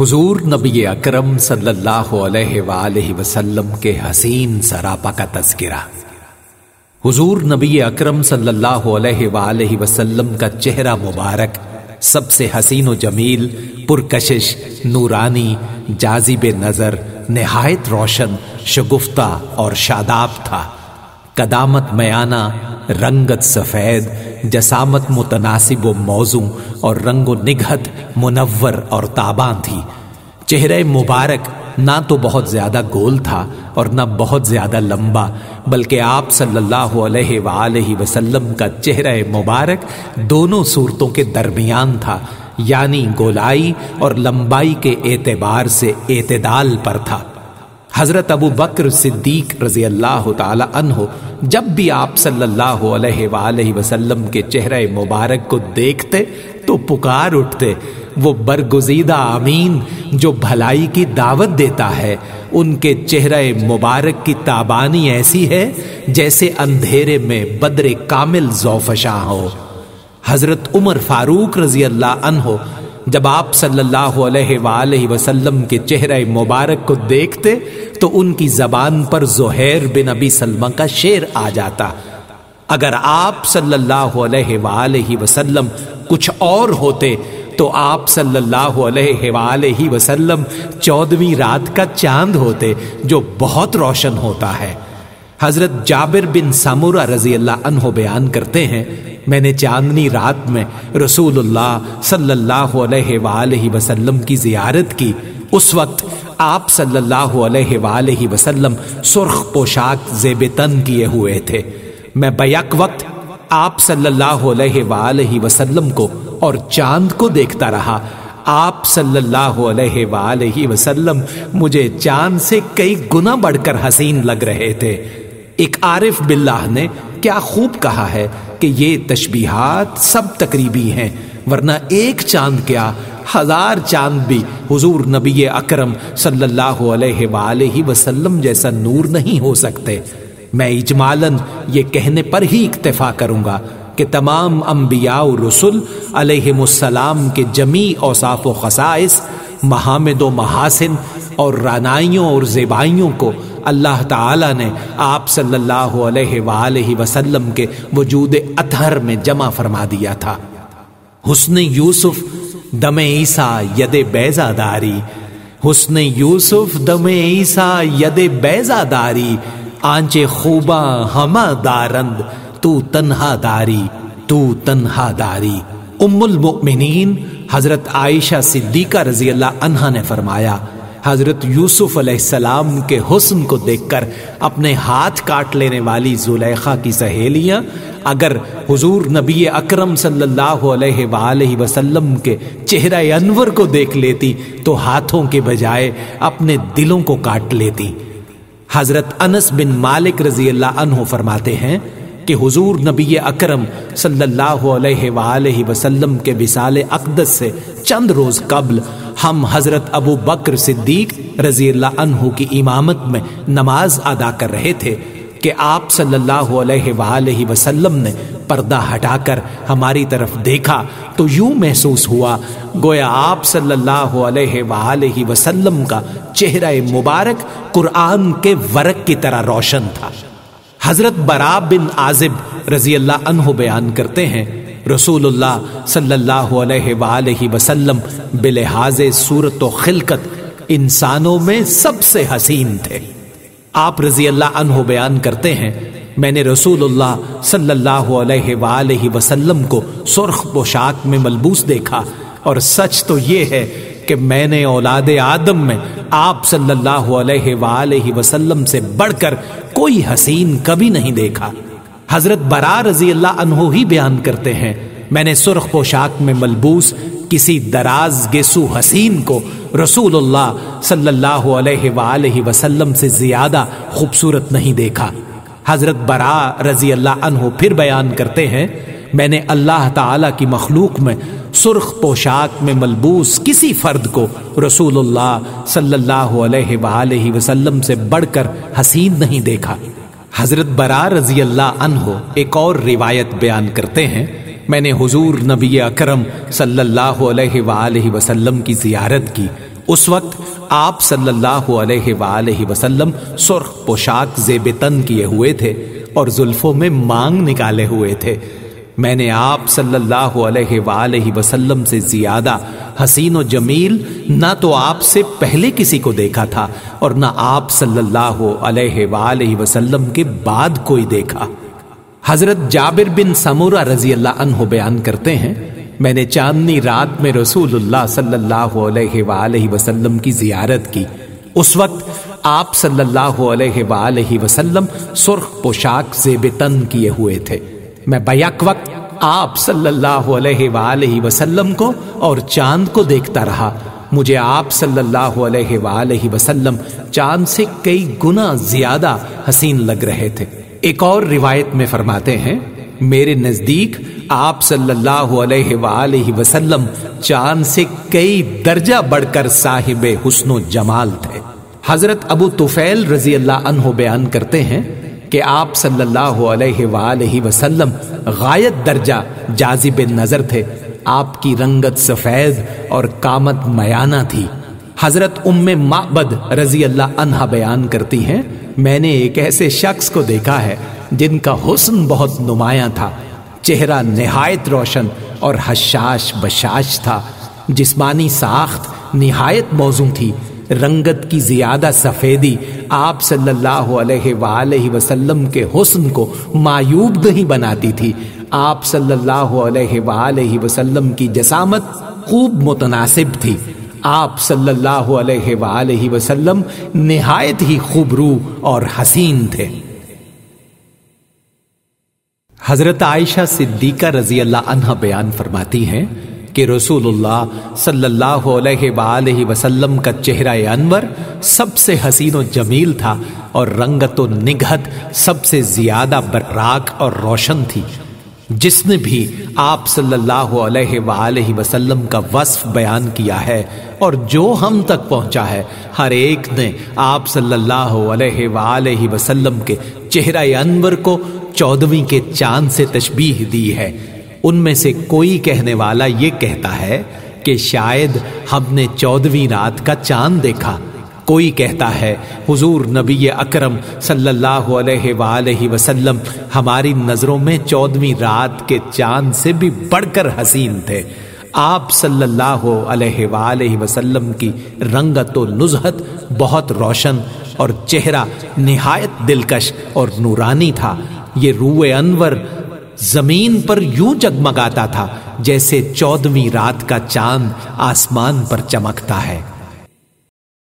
حضور نبی اکرم صلی اللہ علیہ وآلہ وسلم کے حسین سراپا کا تذکرہ۔ حضور نبی اکرم صلی اللہ علیہ وآلہ وسلم کا چہرہ مبارک، سب سے حسین و جمیل، پرکشش، نورانی جازب نظر، نہایت روشن، شگفتہ اور شاداب تھا۔ قدامت میانہ رنگت سفید، جسامت متناسب و موزوں اور رنگ و نگہت منور اور تاباں تھی۔ چہرہ مبارک نہ تو بہت زیادہ گول تھا اور نہ بہت زیادہ لمبا، بلکہ آپ صلی اللہ علیہ وآلہ وسلم کا چہرہ مبارک دونوں صورتوں کے درمیان تھا یعنی گولائی اور لمبائی کے اعتبار سے اعتدال پر تھا۔ حضرت ابو بکر صدیق رضی اللہ تعالی عنہ جب بھی آپ صلی اللہ علیہ وآلہ وسلم کے چہرہ مبارک کو دیکھتے تو پکار اٹھتے، وہ برگزیدہ امین جو بھلائی کی دعوت دیتا ہے، ان کے چہرہ مبارک کی تابانی ایسی ہے جیسے اندھیرے میں بدر کامل زوفشاں ہو۔ حضرت عمر فاروق رضی اللہ عنہ جب آپ صلی اللہ علیہ وآلہ وسلم کے چہرہ مبارک کو دیکھتے تو ان کی زبان پر زہیر بن ابی سلمہ کا شیر آ جاتا۔ اگر آپ صلی اللہ علیہ وآلہ وسلم کچھ اور ہوتے تو آپ صلی اللہ علیہ وآلہ وسلم چودویں رات کا چاند ہوتے جو بہت روشن ہوتا ہے۔ حضرت جابر بن سامورہ رضی اللہ عنہ بیان کرتے ہیں میں نے چاندنی رات میں رسول اللہ صلی اللہ علیہ وآلہ وسلم کی زیارت کی۔ اس وقت آپ صلی اللہ علیہ وآلہ وسلم سرخ پوشاک زیب تن کیے ہوئے تھے۔ میں بیک وقت آپ صلی اللہ علیہ وآلہ وسلم کو اور چاند کو دیکھتا رہا۔ آپ صلی اللہ علیہ وآلہ وسلم مجھے چاند سے کئی گنا بڑھ کر حسین لگ رہے تھے۔ ایک عارف باللہ نے کیا خوب کہا ہے۔ کہ یہ تشبیہات سب تقریبی ہیں، ورنہ ایک چاند کیا ہزار چاند بھی حضور نبی اکرم صلی اللہ علیہ وآلہ وسلم جیسا نور نہیں ہو سکتے۔ میں اجمالاً یہ کہنے پر ہی اکتفا کروں گا۔ کہ تمام انبیاء و رسول علیہ السلام کے جمی اوصاف و خصائص، محامد و محاسن اور رانائیوں اور زیبائیوں کو اللہ تعالی نے آپ صلی اللہ علیہ وآلہ وسلم کے وجود اطہر میں جمع فرما دیا تھا۔ حسن یوسف دم عیسیٰ ید بیزہ داری حسن یوسف دم عیسیٰ ید بیزہ داری آنچے خوبا ہما دارند۔ تو تنہا داری، تو تنہا داری۔ ام المؤمنین، حضرت عائشہ صدیقہ رضی اللہ عنہ نے فرمایا، حضرت یوسف علیہ السلام کے حسن کو دیکھ کر اپنے ہاتھ کاٹ لینے والی زلیخا کی سہیلیاں، اگر حضور نبی اکرم صلی اللہ علیہ وآلہ وسلم کے چہرہ انور کو دیکھ لیتی، تو ہاتھوں کے بجائے اپنے دلوں کو کاٹ لیتی۔ حضرت انس بن مالک رضی اللہ عنہ فرماتے ہیں کہ حضور نبی اکرم صلی اللہ علیہ وآلہ وسلم کے وصال اقدس سے چند روز قبل ہم حضرت ابو بکر صدیق رضی اللہ عنہ کی امامت میں نماز ادا کر رہے تھے کہ آپ صلی اللہ علیہ وآلہ وسلم نے پردہ ہٹا کر ہماری طرف دیکھا تو یوں محسوس ہوا گویا آپ صلی اللہ علیہ وآلہ وسلم کا چہرہ مبارک قرآن کے ورق کی طرح روشن تھا۔ حضرت برا بن عازب رضی اللہ عنہ بیان کرتے ہیں، رسول اللہ صلی اللہ علیہ وآلہ وسلم بلحاظ صورت و خلقت انسانوں میں سب سے حسین تھے۔ آپ رضی اللہ عنہ بیان کرتے ہیں، میں نے رسول اللہ صلی اللہ علیہ وآلہ وسلم کو سرخ پوشاک میں ملبوس دیکھا اور سچ تو یہ ہے کہ میں نے اولاد آدم میں آپ صلی اللہ علیہ وآلہ وسلم سے بڑھ کر کوئی حسین کبھی نہیں دیکھا۔ حضرت برا رضی اللہ عنہ ہی بیان کرتے ہیں، میں نے سرخ پوشاک میں ملبوس کسی دراز گیسو حسین کو رسول اللہ صلی اللہ علیہ وآلہ وسلم سے زیادہ خوبصورت نہیں دیکھا۔ حضرت برا رضی اللہ عنہ پھر بیان کرتے ہیں میں نے اللہ تعالی کی مخلوق میں سرخ پوشاک میں ملبوس کسی فرد کو رسول اللہ صلی اللہ علیہ وآلہ وسلم سے بڑھ کر حسین نہیں دیکھا۔ حضرت برا رضی اللہ عنہ ایک اور روایت بیان کرتے ہیں۔ میں نے حضور نبی اکرم صلی اللہ علیہ وآلہ وسلم کی زیارت کی۔ اس وقت آپ صلی اللہ علیہ وآلہ وسلم سرخ پوشاک زیب تن کیے ہوئے تھے اور زلفوں میں مانگ نکالے ہوئے تھے۔ میں نے آپ صلی اللہ علیہ وآلہ وسلم سے زیادہ حسین و جمیل نہ تو آپ سے پہلے کسی کو دیکھا تھا اور نہ آپ صلی اللہ علیہ وآلہ وسلم کے بعد کوئی دیکھا۔ حضرت جابر بن سمورہ رضی اللہ عنہ بیان کرتے ہیں، میں نے چاندنی رات میں رسول اللہ صلی اللہ علیہ وآلہ وسلم کی زیارت کی۔ اس وقت آپ صلی اللہ علیہ وآلہ وسلم سرخ پوشاک زیب تن کیے ہوئے تھے۔ میں بیک وقت آپ صلی اللہ علیہ وآلہ وسلم کو اور چاند کو دیکھتا رہا۔ مجھے آپ صلی اللہ علیہ وآلہ وسلم چاند سے کئی گنا زیادہ حسین لگ رہے تھے۔ ایک اور روایت میں فرماتے ہیں، میرے نزدیک آپ صلی اللہ علیہ وآلہ وسلم چاند سے کئی درجہ بڑھ کر صاحب حسن و جمال تھے۔ حضرت ابو توفیل رضی اللہ عنہ بیان کرتے ہیں کہ آپ صلی اللہ علیہ وآلہ وسلم غایت درجہ جازب نظر تھے۔ آپ کی رنگت سفید اور کامت میانہ تھی۔ حضرت ام معبد رضی اللہ عنہ بیان کرتی ہیں، میں نے ایک ایسے شخص کو دیکھا ہے جن کا حسن بہت نمایاں تھا، چہرہ نہایت روشن اور حشاش بشاش تھا۔ جسمانی ساخت نہایت موزوں تھی۔ رنگت کی زیادہ سفیدی آپ صلی اللہ علیہ وآلہ وسلم کے حسن کو معیوب نہیں بناتی تھی۔ آپ صلی اللہ علیہ وآلہ وسلم کی جسامت خوب متناسب تھی۔ آپ صلی اللہ علیہ وآلہ وسلم نہایت ہی خوبرو اور حسین تھے۔ حضرت عائشہ صدیقہ رضی اللہ عنہ بیان فرماتی ہیں کہ رسول اللہ صلی اللہ علیہ وآلہ وسلم کا چہرہ انور سب سے حسین و جمیل تھا اور رنگت و نگہت سب سے زیادہ براک اور روشن تھی۔ جس نے بھی آپ صلی اللہ علیہ وآلہ وسلم کا وصف بیان کیا ہے اور جو ہم تک پہنچا ہے، ہر ایک نے آپ صلی اللہ علیہ وآلہ وسلم کے چہرہ انور کو چودویں کے چاند سے تشبیح دی ہے۔ ان میں سے کوئی کہنے والا یہ کہتا ہے کہ شاید ہم نے چودویں رات کا چاند دیکھا۔ کوئی کہتا ہے، حضور نبی اکرم صلی اللہ علیہ وآلہ وسلم ہماری نظروں میں چودویں رات کے چاند سے بھی بڑھ کر حسین تھے۔ آپ صلی اللہ علیہ وآلہ وسلم کی رنگت و نزہت بہت روشن اور چہرہ نہایت دلکش اور نورانی تھا۔ یہ روح انور زمین پر یوں جگمگاتا تھا جیسے چودویں رات کا چاند آسمان پر چمکتا ہے۔